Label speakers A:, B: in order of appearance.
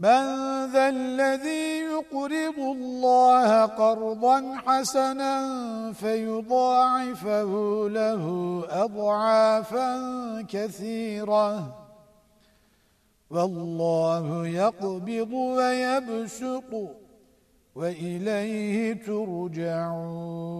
A: من ذا الذي يقرض الله قرضا حسنا فيضاعفه له أضعافا كثيرة. والله يقبض ويبسط وإليه ترجعون.